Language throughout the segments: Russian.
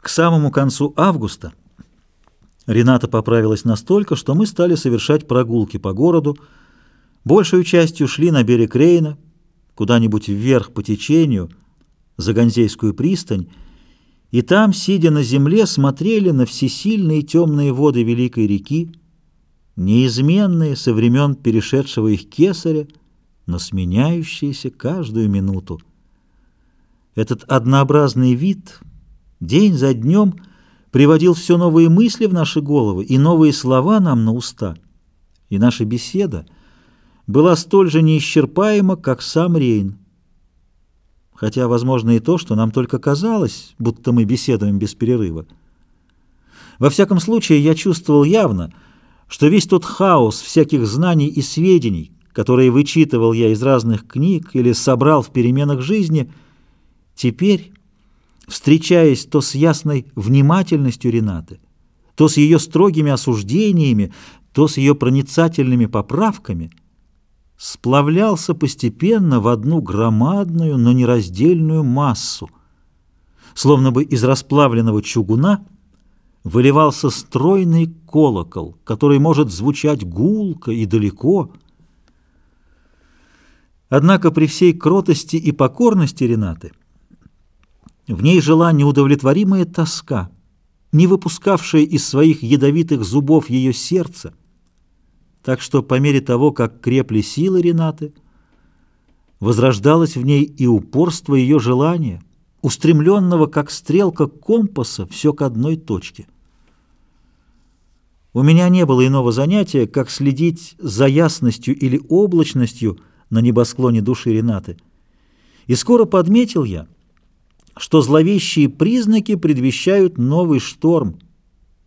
К самому концу августа Рената поправилась настолько, что мы стали совершать прогулки по городу, большую частью шли на берег Рейна, куда-нибудь вверх по течению, за Ганзейскую пристань, и там, сидя на земле, смотрели на всесильные темные воды Великой реки, неизменные со времен перешедшего их кесаря, но сменяющиеся каждую минуту. Этот однообразный вид день за днем приводил все новые мысли в наши головы и новые слова нам на уста, и наша беседа была столь же неисчерпаема, как сам Рейн. Хотя, возможно, и то, что нам только казалось, будто мы беседуем без перерыва. Во всяком случае, я чувствовал явно, что весь тот хаос всяких знаний и сведений, которые вычитывал я из разных книг или собрал в переменах жизни, теперь, встречаясь то с ясной внимательностью Ренаты, то с ее строгими осуждениями, то с ее проницательными поправками, сплавлялся постепенно в одну громадную, но нераздельную массу, словно бы из расплавленного чугуна – выливался стройный колокол, который может звучать гулко и далеко. Однако при всей кротости и покорности Ренаты в ней жила неудовлетворимая тоска, не выпускавшая из своих ядовитых зубов ее сердце, так что по мере того, как крепли силы Ренаты, возрождалось в ней и упорство ее желания, устремленного, как стрелка компаса, все к одной точке — у меня не было иного занятия, как следить за ясностью или облачностью на небосклоне души Ренаты. И скоро подметил я, что зловещие признаки предвещают новый шторм,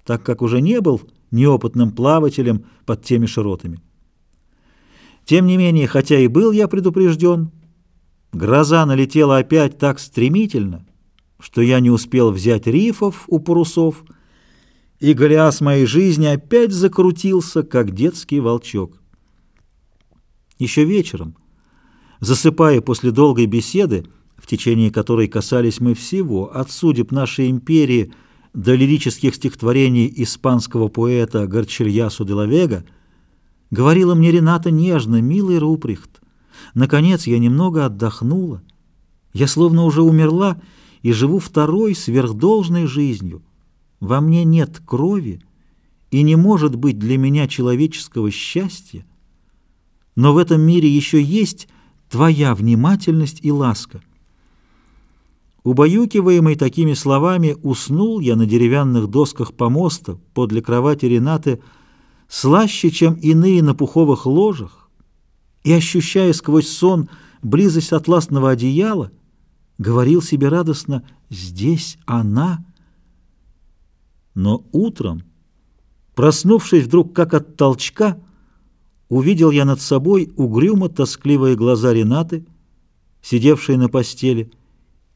так как уже не был неопытным плавателем под теми широтами. Тем не менее, хотя и был я предупрежден, гроза налетела опять так стремительно, что я не успел взять рифов у парусов, и Голиас моей жизни опять закрутился, как детский волчок. Еще вечером, засыпая после долгой беседы, в течение которой касались мы всего, от судеб нашей империи до лирических стихотворений испанского поэта Горчельясу де Лавега, говорила мне Рената нежно, милый Руприхт. Наконец я немного отдохнула. Я словно уже умерла и живу второй сверхдолжной жизнью. Во мне нет крови, и не может быть для меня человеческого счастья, но в этом мире еще есть твоя внимательность и ласка. Убаюкиваемый такими словами, уснул я на деревянных досках помоста подле кровати Ренаты слаще, чем иные на пуховых ложах, и, ощущая сквозь сон близость атласного одеяла, говорил себе радостно «Здесь она!» Но утром, проснувшись вдруг как от толчка, увидел я над собой угрюмо-тоскливые глаза Ренаты, сидевшие на постели,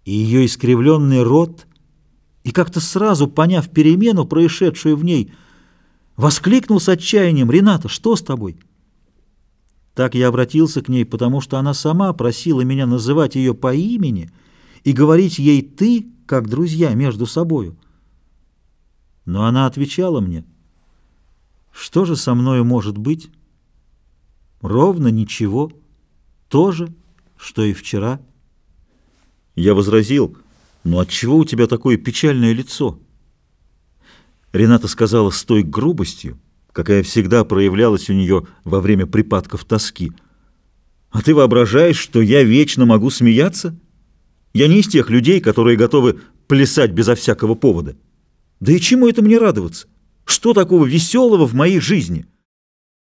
и ее искривленный рот, и как-то сразу, поняв перемену, происшедшую в ней, воскликнул с отчаянием «Рената, что с тобой?» Так я обратился к ней, потому что она сама просила меня называть ее по имени и говорить ей «ты», как друзья между собою. Но она отвечала мне, что же со мною может быть? Ровно ничего, то же, что и вчера. Я возразил, ну отчего у тебя такое печальное лицо? Рената сказала с той грубостью, какая всегда проявлялась у нее во время припадков тоски. А ты воображаешь, что я вечно могу смеяться? Я не из тех людей, которые готовы плясать безо всякого повода. Да и чему это мне радоваться? Что такого веселого в моей жизни?»